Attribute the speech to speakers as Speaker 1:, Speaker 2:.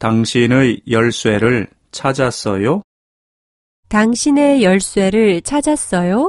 Speaker 1: 당신의 열쇠를 찾았어요?
Speaker 2: 당신의 열쇠를 찾았어요?